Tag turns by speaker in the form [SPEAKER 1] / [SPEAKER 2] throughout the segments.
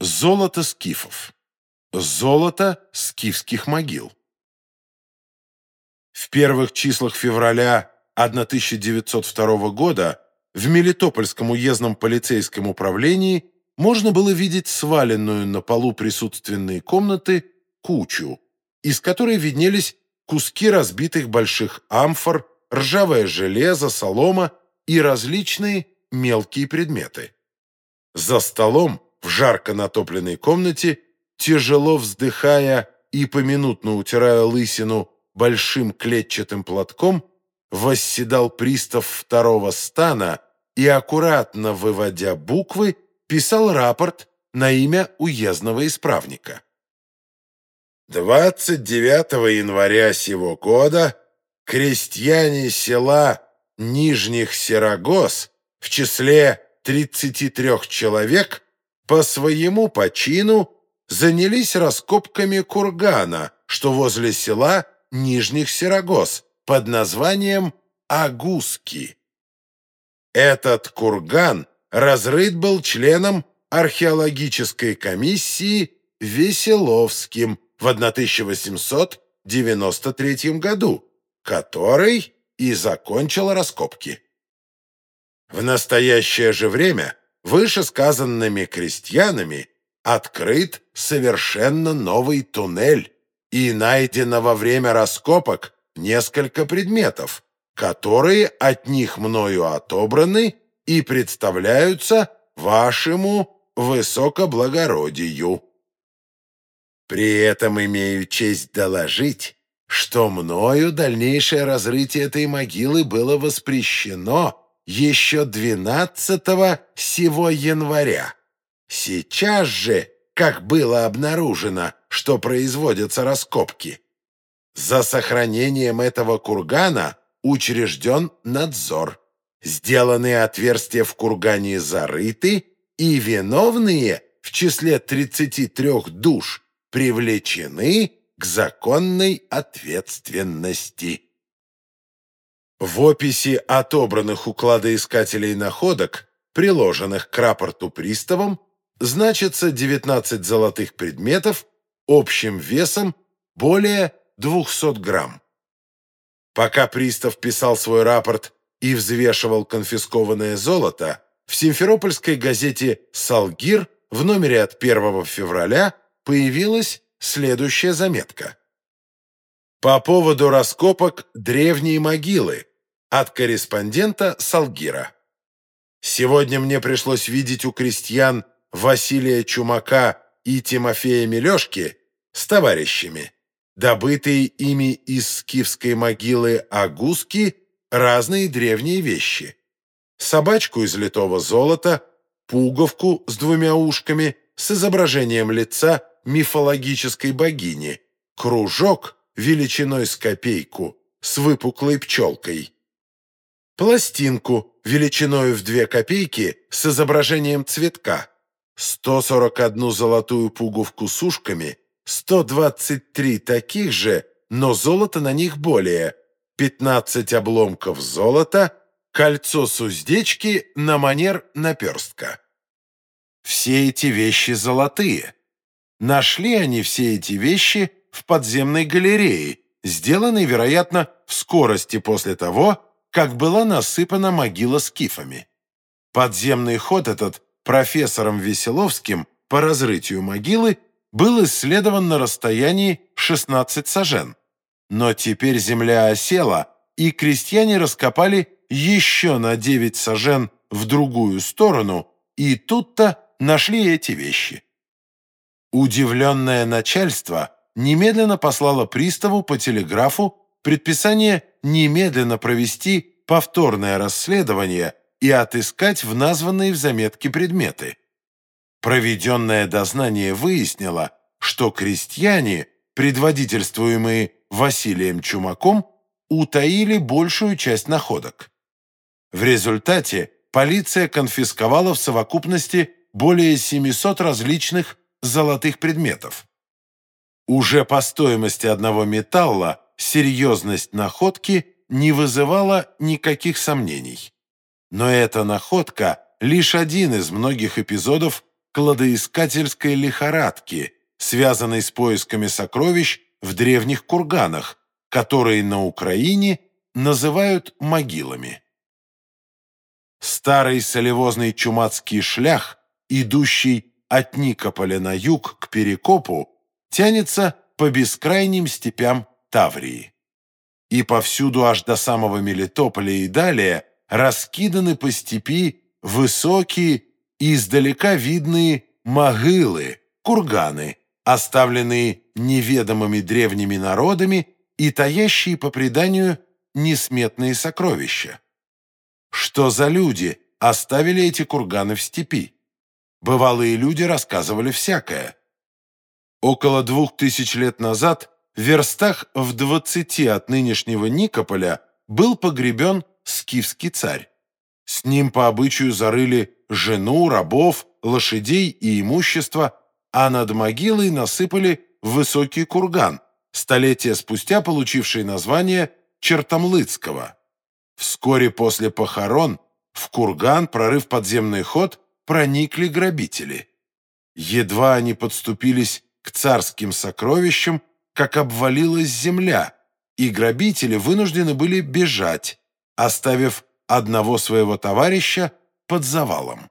[SPEAKER 1] Золото скифов. Золото скифских могил. В первых числах февраля 1902 года в Мелитопольском уездном полицейском управлении можно было видеть сваленную на полу присутственные комнаты кучу, из которой виднелись куски разбитых больших амфор, ржавое железо, солома и различные мелкие предметы. За столом в жарко натопленной комнате, тяжело вздыхая и поминутно утирая лысину большим клетчатым платком, восседал пристав второго стана и, аккуратно выводя буквы, писал рапорт на имя уездного исправника. 29 января сего года крестьяне села Нижних Серогос в числе 33 человек по своему почину занялись раскопками кургана, что возле села Нижних Серогос под названием Агуски. Этот курган разрыт был членом археологической комиссии Веселовским в 1893 году, который и закончил раскопки. В настоящее же время вышесказанными крестьянами открыт совершенно новый туннель и найдено во время раскопок несколько предметов, которые от них мною отобраны и представляются вашему высокоблагородию. При этом имею честь доложить, что мною дальнейшее разрытие этой могилы было воспрещено еще 12 сего января. Сейчас же, как было обнаружено, что производятся раскопки, за сохранением этого кургана учрежден надзор. Сделанные отверстия в кургане зарыты, и виновные в числе 33 душ привлечены к законной ответственности. В описи отобранных у кладоискателей находок, приложенных к рапорту приставам, значится 19 золотых предметов общим весом более 200 грамм. Пока пристав писал свой рапорт и взвешивал конфискованное золото, в симферопольской газете «Салгир» в номере от 1 февраля появилась следующая заметка. По поводу раскопок древней могилы от корреспондента Салгира. Сегодня мне пришлось видеть у крестьян Василия Чумака и Тимофея Мелешки с товарищами, добытые ими из скифской могилы Агуски разные древние вещи. Собачку из литого золота, пуговку с двумя ушками с изображением лица мифологической богини, кружок величиной с копейку с выпуклой пчелкой, пластинку величиной в две копейки с изображением цветка, 141 золотую пуговку с ушками, 123 таких же, но золото на них более, 15 обломков золота, кольцо с уздечки на манер наперстка. Все эти вещи золотые. Нашли они все эти вещи в подземной галерее, сделанной, вероятно, в скорости после того, как была насыпана могила с кифами. Подземный ход этот профессором Веселовским по разрытию могилы был исследован на расстоянии 16 сажен. Но теперь земля осела, и крестьяне раскопали еще на 9 сажен в другую сторону, и тут-то нашли эти вещи. Удивленное начальство немедленно послало приставу по телеграфу предписание немедленно провести повторное расследование и отыскать в названные в заметке предметы. Проведенное дознание выяснило, что крестьяне, предводительствуемые Василием Чумаком, утаили большую часть находок. В результате полиция конфисковала в совокупности более 700 различных золотых предметов. Уже по стоимости одного металла серьезность находки не вызывала никаких сомнений. Но эта находка – лишь один из многих эпизодов, кладоискательской лихорадки, связанной с поисками сокровищ в древних курганах, которые на Украине называют могилами. Старый солевозный чумацкий шлях, идущий от Никополя на юг к Перекопу, тянется по бескрайним степям Таврии. И повсюду аж до самого Мелитополя и далее раскиданы по степи высокие и издалека видные могилы, курганы, оставленные неведомыми древними народами и таящие по преданию несметные сокровища. Что за люди оставили эти курганы в степи? Бывалые люди рассказывали всякое. Около двух тысяч лет назад в верстах в двадцати от нынешнего Никополя был погребен скифский царь. С ним по обычаю зарыли жену, рабов, лошадей и имущество, а над могилой насыпали высокий курган, столетия спустя получивший название Чертомлыцкого. Вскоре после похорон в курган, прорыв подземный ход, проникли грабители. Едва они подступились к царским сокровищам, как обвалилась земля, и грабители вынуждены были бежать, оставив одного своего товарища под завалом.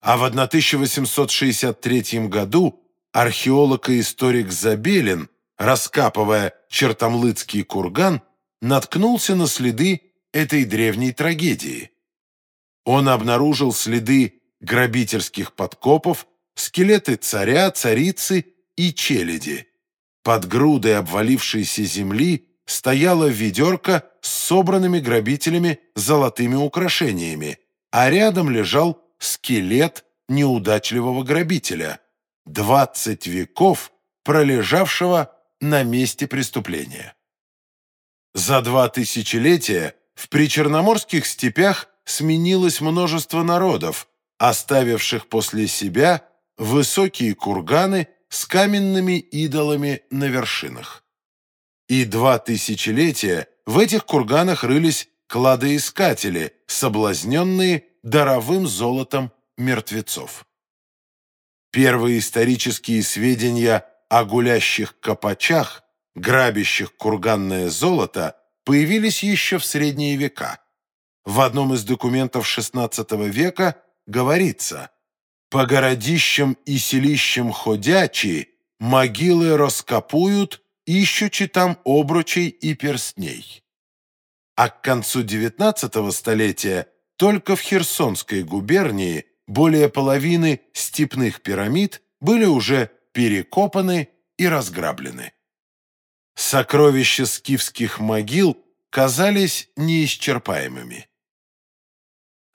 [SPEAKER 1] А в 1863 году археолог и историк Забелин, раскапывая Чертомлыцкий курган, наткнулся на следы этой древней трагедии. Он обнаружил следы грабительских подкопов, скелеты царя, царицы и челяди. Под грудой обвалившейся земли стояла ведерко с собранными грабителями золотыми украшениями, а рядом лежал скелет неудачливого грабителя, 20 веков пролежавшего на месте преступления. За два тысячелетия в причерноморских степях сменилось множество народов, оставивших после себя высокие курганы с каменными идолами на вершинах. И два тысячелетия в этих курганах рылись кладоискатели, соблазненные даровым золотом мертвецов. Первые исторические сведения о гулящих копачах, грабящих курганное золото, появились еще в средние века. В одном из документов XVI века говорится «По городищам и селищам ходячи могилы раскопуют, ищучи там обручей и перстней». А к концу XIX столетия только в Херсонской губернии более половины степных пирамид были уже перекопаны и разграблены. Сокровища скифских могил казались неисчерпаемыми.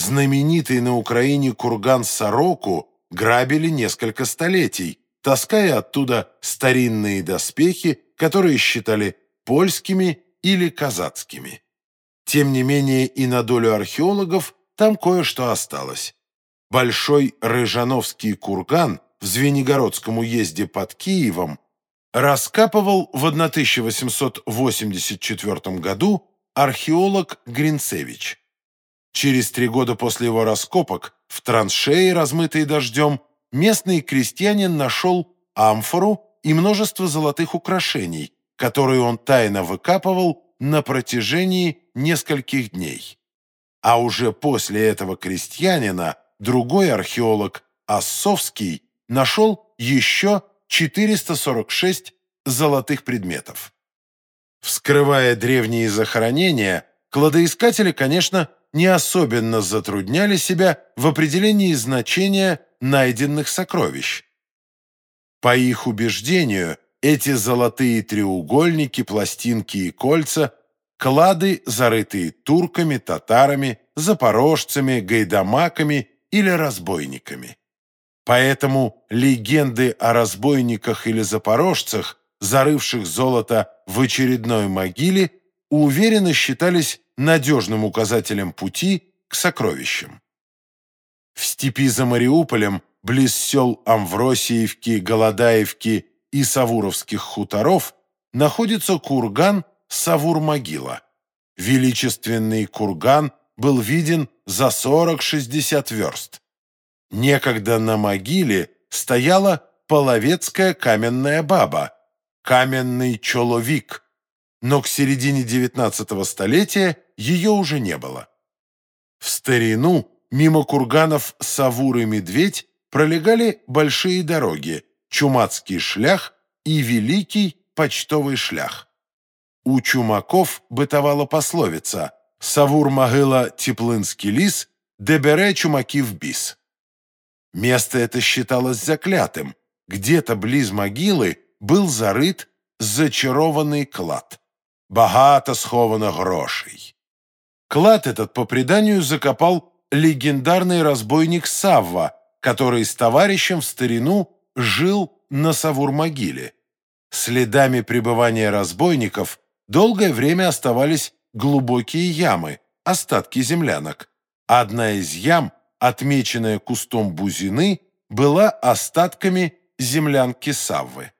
[SPEAKER 1] Знаменитый на Украине курган Сороку грабили несколько столетий, таская оттуда старинные доспехи, которые считали польскими или казацкими. Тем не менее и на долю археологов там кое-что осталось. Большой Рыжановский курган в Звенигородском уезде под Киевом раскапывал в 1884 году археолог Гринцевич. Через три года после его раскопок в траншеи, размытой дождем, местный крестьянин нашел амфору и множество золотых украшений, которые он тайно выкапывал на протяжении нескольких дней. А уже после этого крестьянина другой археолог Оссовский нашел еще 446 золотых предметов. Вскрывая древние захоронения, кладоискатели, конечно, не особенно затрудняли себя в определении значения найденных сокровищ. По их убеждению, эти золотые треугольники, пластинки и кольца – клады, зарытые турками, татарами, запорожцами, гайдамаками или разбойниками. Поэтому легенды о разбойниках или запорожцах, зарывших золото в очередной могиле, уверенно считались надежным указателем пути к сокровищам. В степи за Мариуполем, близ сел Амвросиевки, Голодаевки и Савуровских хуторов, находится курган Савур-могила. Величественный курган был виден за 40-60 верст. Некогда на могиле стояла половецкая каменная баба, каменный человек, но к середине XIX столетия ее уже не было. В старину мимо курганов Савур и Медведь пролегали большие дороги, Чумацкий шлях и Великий почтовый шлях. У чумаков бытовала пословица «Савур могила теплынский ліс, де бере чумаків біс». Место это считалось заклятым. Где-то близ могилы был зарыт зачарованный клад. Богато сховано грошей. Клад этот, по преданию, закопал легендарный разбойник Савва, который с товарищем в старину жил на Савур-могиле. Следами пребывания разбойников долгое время оставались глубокие ямы, остатки землянок. Одна из ям, отмеченная кустом бузины, была остатками землянки Саввы.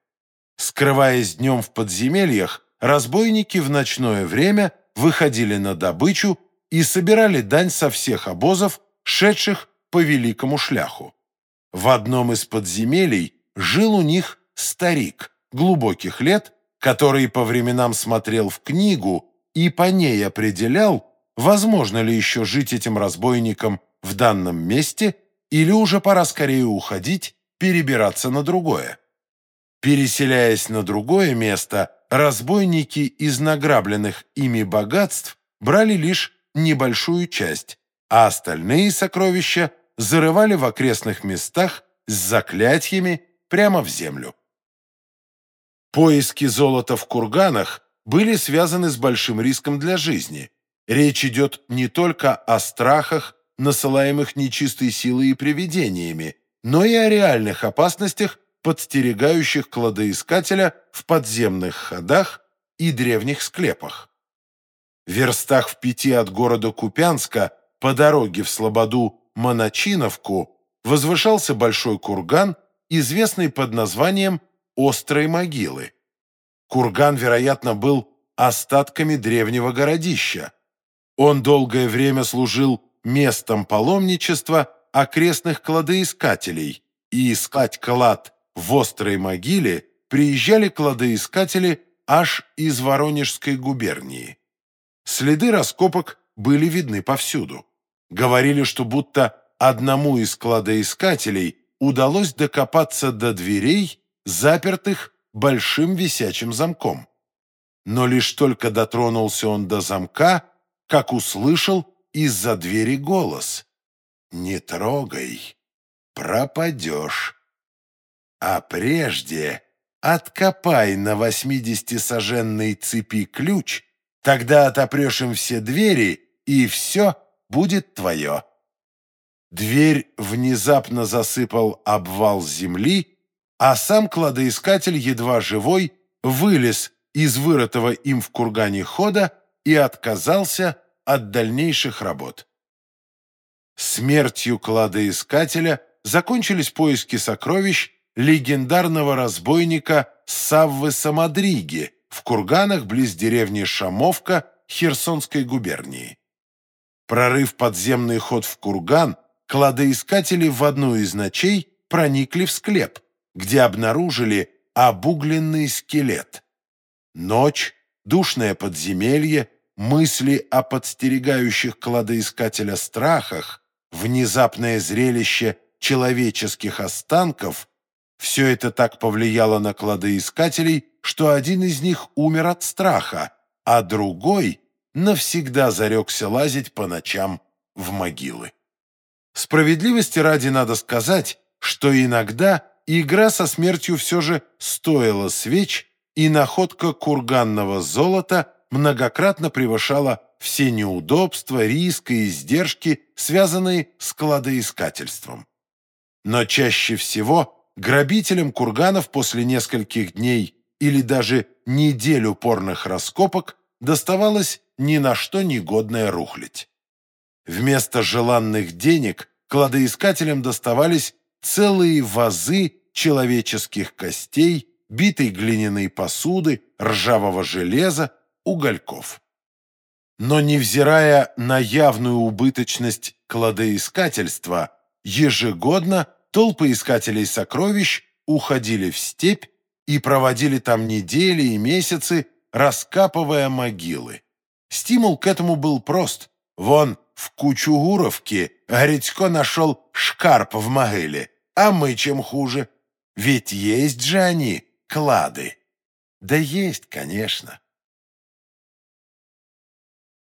[SPEAKER 1] Скрываясь днем в подземельях, разбойники в ночное время выходили на добычу и собирали дань со всех обозов, шедших по великому шляху. В одном из подземелий жил у них старик глубоких лет, который по временам смотрел в книгу и по ней определял, возможно ли еще жить этим разбойникам в данном месте или уже пора скорее уходить, перебираться на другое. Переселяясь на другое место, разбойники из награбленных ими богатств брали лишь небольшую часть, а остальные сокровища зарывали в окрестных местах с заклятиями прямо в землю. Поиски золота в курганах были связаны с большим риском для жизни. Речь идет не только о страхах, насылаемых нечистой силой и привидениями, но и о реальных опасностях, подстерегающих кладоискателя в подземных ходах и древних склепах. В верстах в пяти от города Купянска по дороге в Слободу Моночиновку возвышался большой курган, известный под названием «Острой могилы». Курган, вероятно, был остатками древнего городища. Он долгое время служил местом паломничества окрестных кладоискателей, и искать клад в острой могиле приезжали кладоискатели аж из Воронежской губернии. Следы раскопок были видны повсюду. Говорили, что будто одному из кладоискателей удалось докопаться до дверей, запертых большим висячим замком. Но лишь только дотронулся он до замка, как услышал из-за двери голос. «Не трогай, пропадешь». А прежде откопай на восьмидесятисоженной цепи ключ, тогда отопрешь им все двери, и все будет твое. Дверь внезапно засыпал обвал земли, а сам кладоискатель, едва живой, вылез из вырытого им в кургане хода и отказался от дальнейших работ. Смертью кладоискателя закончились поиски сокровищ легендарного разбойника Саввы Самодриги в курганах близ деревни Шамовка Херсонской губернии. Прорыв подземный ход в курган, кладоискатели в одну из ночей проникли в склеп, где обнаружили обугленный скелет. Ночь, душное подземелье, мысли о подстерегающих кладоискателя страхах, внезапное зрелище человеческих останков – все это так повлияло на кладоискателей, что один из них умер от страха, а другой навсегда зарекся лазить по ночам в могилы. Справедливости ради надо сказать, что иногда игра со смертью все же стоила свеч, и находка курганного золота многократно превышала все неудобства, риски и издержки, связанные с кладоискательством. Но чаще всего грабителям курганов после нескольких дней или даже недель упорных раскопок доставалась ни на что негодная рухлядь. Вместо желанных денег кладоискателям доставались целые вазы человеческих костей, битой глиняной посуды, ржавого железа, угольков. Но невзирая на явную убыточность кладоискательства, ежегодно толпы искателей сокровищ уходили в степь и проводили там недели и месяцы, раскапывая могилы. Стимул к этому был прост. Вон в Кучугуровке Грицько нашел шкарп в могиле, а мы чем хуже? Ведь есть же они, клады. Да есть, конечно.